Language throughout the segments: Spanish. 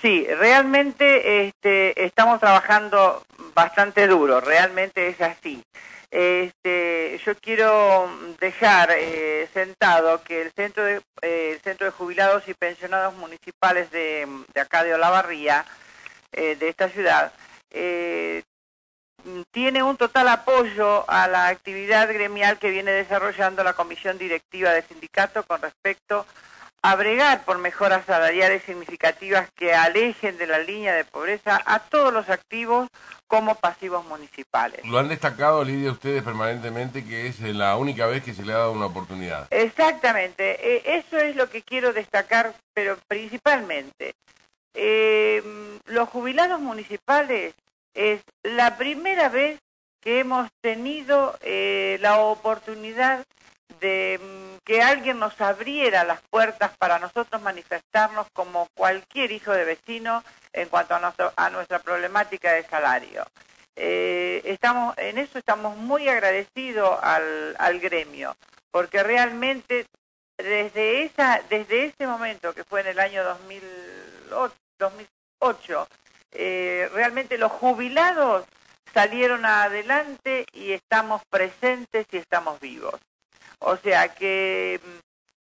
Sí, realmente este, estamos trabajando bastante duro, realmente es así. Este, yo quiero dejar eh, sentado que el centro de, eh, el centro de jubilados y pensionados municipales de, de acá de Olavarría, eh, de esta ciudad, eh, tiene un total apoyo a la actividad gremial que viene desarrollando la comisión directiva del sindicato con respecto a bregar por mejoras salariales significativas que alejen de la línea de pobreza a todos los activos como pasivos municipales. Lo han destacado, Lidia, ustedes permanentemente que es la única vez que se le ha dado una oportunidad. Exactamente, eh, eso es lo que quiero destacar, pero principalmente. Eh, los jubilados municipales es la primera vez que hemos tenido eh, la oportunidad de mm, que alguien nos abriera las puertas para nosotros manifestarnos como cualquier hijo de vecino en cuanto a, nuestra problemática de salario. Eh, estamos, en eso estamos muy agradecidos al, gremio, porque realmente desde, esa, desde ese momento, que fue en el año 2008, 2008 eh, realmente los jubilados salieron adelante y estamos presentes y estamos vivos. O sea que mm,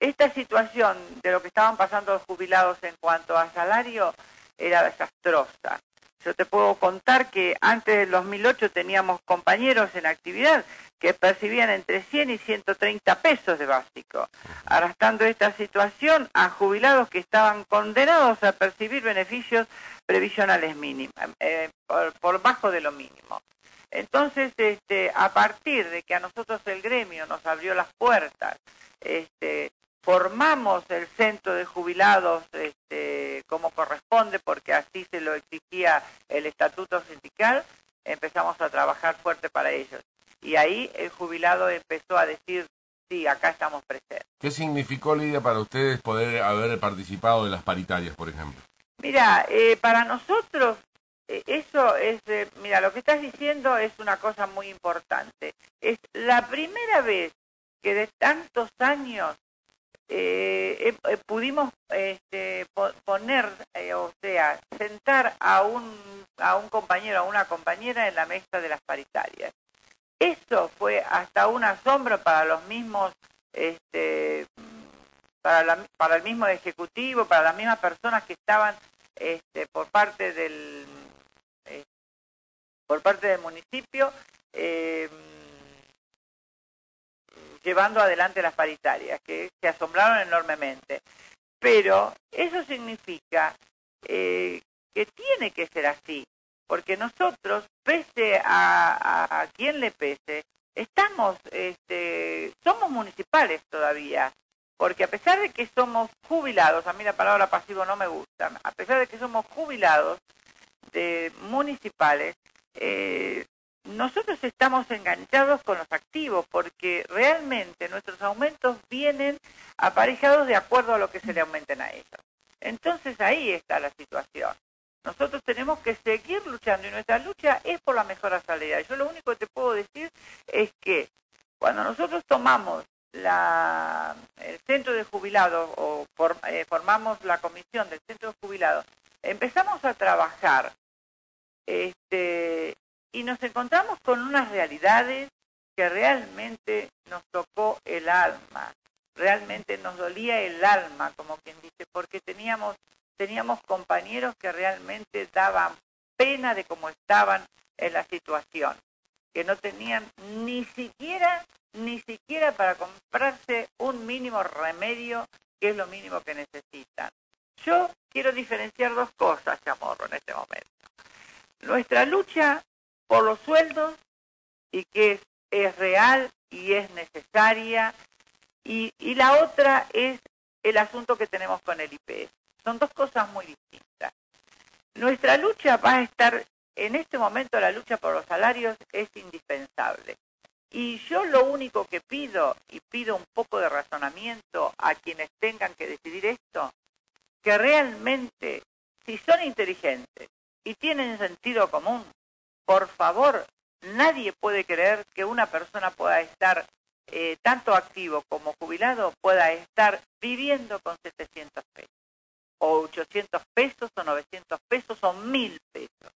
esta situación de lo que estaban pasando los jubilados en cuanto a salario era desastrosa. Yo te puedo contar que antes del 2008 teníamos compañeros en actividad que percibían entre 100 y 130 pesos de básico, arrastrando esta situación a jubilados que estaban condenados a percibir beneficios previsionales mínimos, eh, por, por, bajo de lo mínimo. Entonces, este, a partir de que a nosotros el gremio nos abrió las puertas, este, formamos el centro de jubilados este, como corresponde, porque así se lo exigía el estatuto sindical, empezamos a trabajar fuerte para ellos. Y ahí el jubilado empezó a decir, sí, acá estamos presentes. ¿Qué significó, Lidia, para ustedes poder haber participado de las paritarias, por ejemplo? Mira, eh, para nosotros eso es, eh, mira, lo que estás diciendo es una cosa muy importante. Es la primera vez que de tantos años eh, eh, pudimos este, poner, eh, o sea, sentar a un, a un compañero, a una compañera en la mesa de las paritarias. Eso fue hasta un asombro para los mismos, este, para, la, para el mismo ejecutivo, para las mismas personas que estaban este, por parte del, eh, por parte del municipio. Eh, llevando adelante las paritarias, que se asombraron enormemente. Pero eso significa eh, que tiene que ser así, porque nosotros, pese a, a, quien le pese, estamos, este, somos municipales todavía, porque a pesar de que somos jubilados, a mí la palabra pasivo no me gusta, a pesar de que somos jubilados de municipales, eh, nosotros estamos enganchados con los activos porque realmente nuestros aumentos vienen aparejados de acuerdo a lo que se le aumenten a ellos. Entonces ahí está la situación. Nosotros tenemos que seguir luchando y nuestra lucha es por la mejora salarial. Yo lo único que te puedo decir es que cuando nosotros tomamos el centro de jubilados o eh, formamos la comisión del centro de jubilados, empezamos a trabajar este, y nos encontramos con unas realidades que realmente nos tocó el alma, realmente nos dolía el alma, como quien dice, porque teníamos, teníamos compañeros que realmente daban pena de cómo estaban en la situación, que no tenían ni siquiera, ni siquiera para comprarse un mínimo remedio, que es lo mínimo que necesitan. Yo quiero diferenciar dos cosas, Chamorro, en este momento. Nuestra lucha por los sueldos y que es, real y es necesaria. Y, y, la otra es el asunto que tenemos con el IPS. Son dos cosas muy distintas. Nuestra lucha va a estar, en este momento la lucha por los salarios es indispensable. Y yo lo único que pido, y pido un poco de razonamiento a quienes tengan que decidir esto, que realmente, si son inteligentes y tienen sentido común, por favor, nadie puede creer que una persona pueda estar eh, tanto activo como jubilado, pueda estar viviendo con 700 pesos. o 800 pesos, o 900 pesos, o 1000 pesos.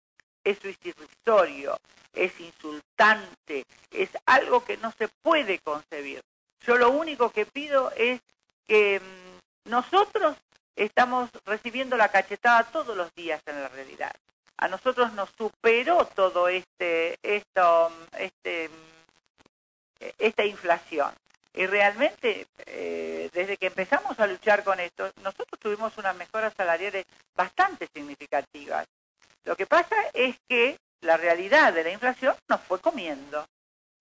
Eso es irrisorio, es insultante, es algo que no se puede concebir. Yo lo único que pido es que mm, nosotros estamos recibiendo la cachetada todos los días en la realidad. A nosotros nos superó todo este, esto, este, esta inflación. Y realmente, eh, desde que empezamos a luchar con esto, nosotros tuvimos unas mejoras salariales bastante significativas. Lo que pasa es que la realidad de la inflación nos fue comiendo.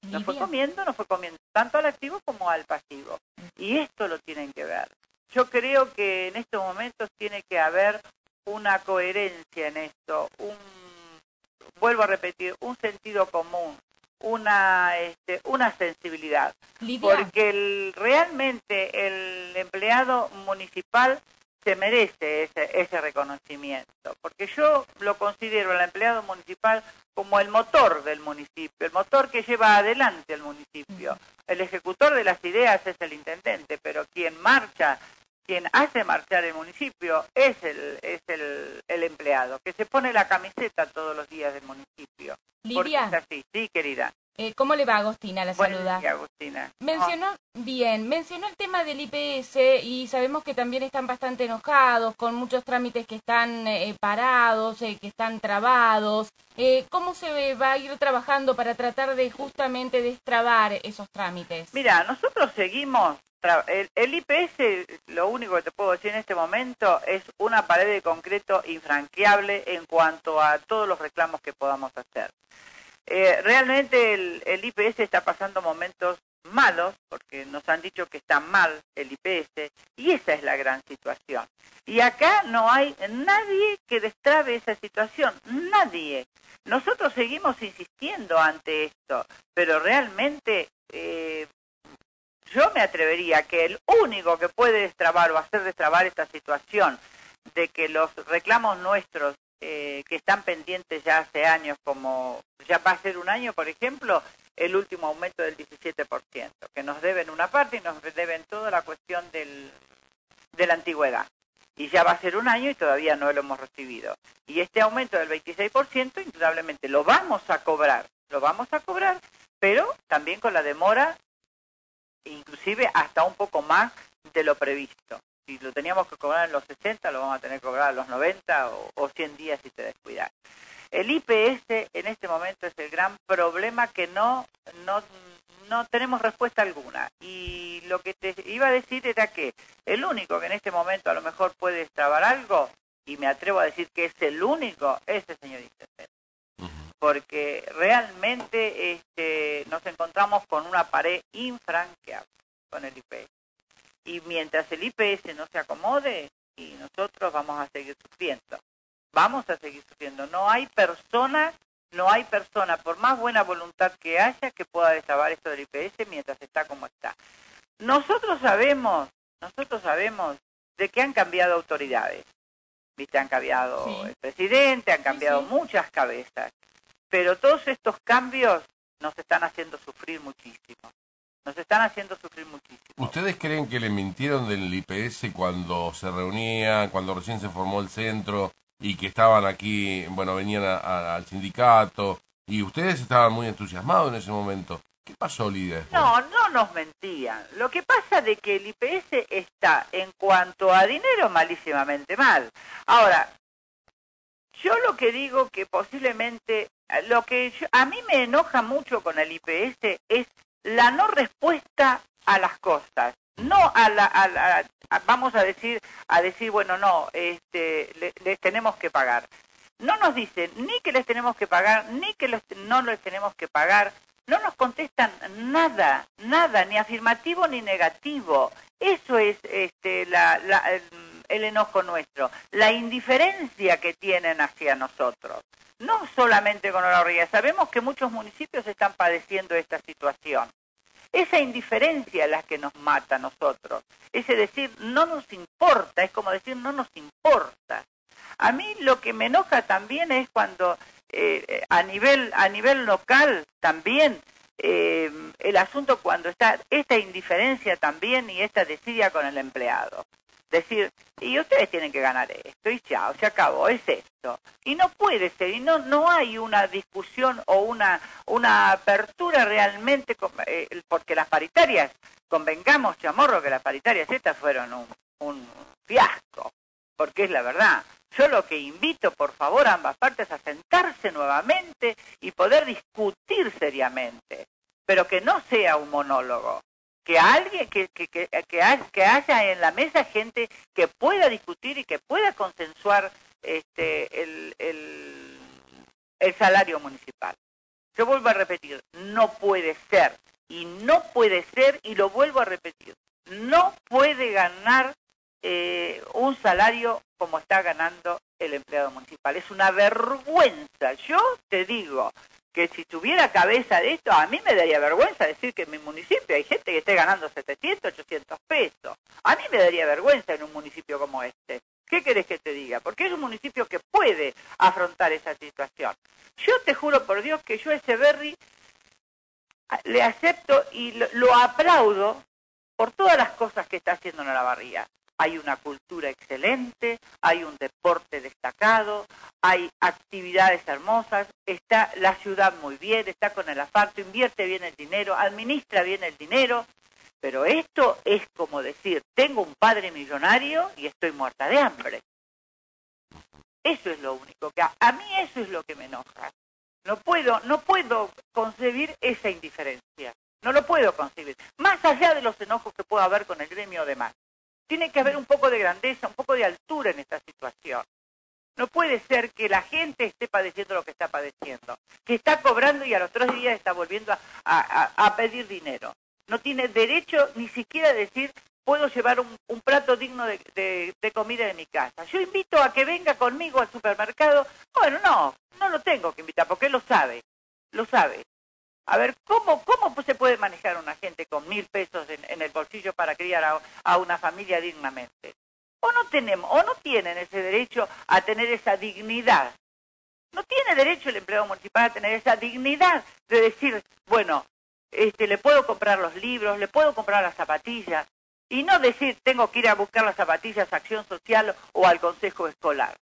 Nos fue comiendo, nos fue comiendo tanto al activo como al pasivo. Y esto lo tienen que ver. Yo creo que en estos momentos tiene que haber una coherencia en esto, un, vuelvo a repetir, un sentido común, una, este, una sensibilidad. Porque el, realmente el empleado municipal se merece ese, ese reconocimiento, porque yo lo considero el empleado municipal como el motor del municipio, el motor que lleva adelante al municipio. El ejecutor de las ideas es el intendente, pero quien marcha quien hace marchar el municipio es el, es el, el, empleado, que se pone la camiseta todos los días del municipio. Lidia. así, sí, querida. Eh, ¿Cómo le va Agostina? La saluda. Agustina. Mencionó, bien, mencionó el tema del IPS y sabemos que también están bastante enojados con muchos trámites que están eh, parados, eh, que están trabados. ¿Cómo se va a ir trabajando para tratar de justamente destrabar esos trámites? Mira, nosotros seguimos el, IPS, lo único que te puedo decir en este momento, es una pared de concreto infranqueable en cuanto a todos los reclamos que podamos hacer. Eh, realmente el, IPS está pasando momentos malos, porque nos han dicho que está mal el IPS, y esa es la gran situación. Y acá no hay nadie que destrabe esa situación, nadie. Nosotros seguimos insistiendo ante esto, pero realmente eh, yo me atrevería que el único que puede destrabar o hacer destrabar esta situación de que los reclamos nuestros eh, que están pendientes ya hace años, como ya va a ser un año, por ejemplo, el último aumento del 17%, que nos deben una parte y nos deben toda la cuestión del, de la antigüedad. Y ya va a ser un año y todavía no lo hemos recibido. Y este aumento del 26%, indudablemente, lo vamos a cobrar, lo vamos a cobrar, pero también con la demora inclusive hasta un poco más de lo previsto. Si lo teníamos que cobrar en los 60, lo vamos a tener que cobrar en los 90 o, 100 días si te descuidas. El IPS en este momento es el gran problema que no, no, no tenemos respuesta alguna. Y lo que te iba a decir era que el único que en este momento a lo mejor puede extrabar algo, y me atrevo a decir que es el único, es el señor intendente porque realmente este, nos encontramos con una pared infranqueable con el IPS. Y mientras el IPS no se acomode, y nosotros vamos a seguir sufriendo. Vamos a seguir sufriendo. No hay persona, no hay persona, por más buena voluntad que haya, que pueda destrabar esto del IPS mientras está como está. Nosotros sabemos, nosotros sabemos de que han cambiado autoridades. ¿Viste? Han cambiado el presidente, han cambiado muchas cabezas. Pero todos estos cambios nos están haciendo sufrir muchísimo. Nos están haciendo sufrir muchísimo. ¿Ustedes creen que le mintieron del IPS cuando se reunían, cuando recién se formó el centro y que estaban aquí, bueno, venían al sindicato y ustedes estaban muy entusiasmados en ese momento? ¿Qué pasó, Lidia? No, no nos mentían. Lo que pasa de que el IPS está en cuanto a dinero malísimamente mal. Ahora, yo lo que digo que posiblemente lo que a mí me enoja mucho con el IPS es la no respuesta a las cosas, no a la, vamos a decir, a decir, bueno, no, este, les tenemos que pagar. No nos dicen ni que les tenemos que pagar, ni que no les tenemos que pagar, no nos contestan nada, nada, ni afirmativo ni negativo. Eso es este, el enojo nuestro, la indiferencia que tienen hacia nosotros no solamente con Olavarría, sabemos que muchos municipios están padeciendo esta situación. Esa indiferencia es la que nos mata a nosotros. Ese decir, no nos importa, es como decir, no nos importa. A mí lo que me enoja también es cuando eh, a, nivel, a nivel local también eh, el asunto cuando está esta indiferencia también y esta desidia con el empleado decir, y ustedes tienen que ganar esto, y chao, se acabó, es esto. Y no puede ser, y no, no hay una discusión o una, una apertura realmente, eh, porque las paritarias, convengamos, chamorro, que las paritarias estas fueron un, un fiasco, porque es la verdad. Yo lo que invito, por favor, a ambas partes a sentarse nuevamente y poder discutir seriamente, pero que no sea un monólogo, que alguien que, que, que, que, haya en la mesa gente que pueda discutir y que pueda consensuar este, el, el, el salario municipal. Yo vuelvo a repetir, no puede ser, y no puede ser, y lo vuelvo a repetir, no puede ganar eh, un salario como está ganando el empleado municipal. Es una vergüenza. Yo te digo, que si tuviera cabeza de esto, a mí me daría vergüenza decir que en mi municipio hay gente que esté ganando 700, 800 pesos. A mí me daría vergüenza en un municipio como este. ¿Qué querés que te diga? Porque es un municipio que puede afrontar esa situación. Yo te juro por Dios que yo a ese Berry le acepto y lo, lo aplaudo por todas las cosas que está haciendo en la barría hay una cultura excelente, hay un deporte destacado, hay actividades hermosas, está la ciudad muy bien, está con el asfalto, invierte bien el dinero, administra bien el dinero, pero esto es como decir, tengo un padre millonario y estoy muerta de hambre. Eso es lo único que a, mí eso es lo que me enoja. No puedo, no puedo concebir esa indiferencia. No lo puedo concebir. Más allá de los enojos que pueda haber con el gremio de más. Tiene que haber un poco de grandeza, un poco de altura en esta situación. No puede ser que la gente esté padeciendo lo que está padeciendo, que está cobrando y a los tres días está volviendo a, pedir dinero. No tiene derecho ni siquiera a decir, puedo llevar un, plato digno de, de, comida de mi casa. Yo invito a que venga conmigo al supermercado. Bueno, no, no lo tengo que invitar porque él lo sabe, lo sabe. A ver, ¿cómo, cómo se puede manejar una gente con mil pesos en, el bolsillo para criar a, una familia dignamente? O no tenemos, o no tienen ese derecho a tener esa dignidad. No tiene derecho el empleado municipal a tener esa dignidad de decir, bueno, este, le puedo comprar los libros, le puedo comprar las zapatillas, y no decir, tengo que ir a buscar las zapatillas a Acción Social o al Consejo Escolar.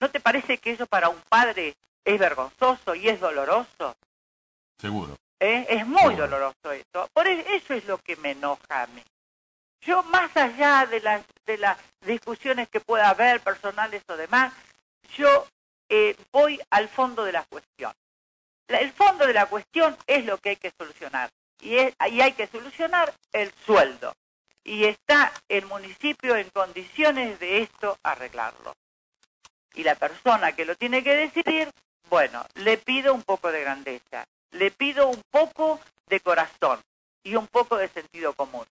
¿No te parece que eso para un padre es vergonzoso y es doloroso? Seguro. ¿Eh? Es muy doloroso eso. Por e, eso es lo que me enoja a mí. Yo, más allá de las, de las discusiones que pueda haber, personales o demás, yo eh, voy al fondo de la cuestión. El fondo de la cuestión es lo que hay que solucionar. Y, es, y hay que solucionar el sueldo. Y está el municipio en condiciones de esto arreglarlo. Y la persona que lo tiene que decidir, bueno, le pido un poco de grandeza le pido un poco de corazón y un poco de sentido común.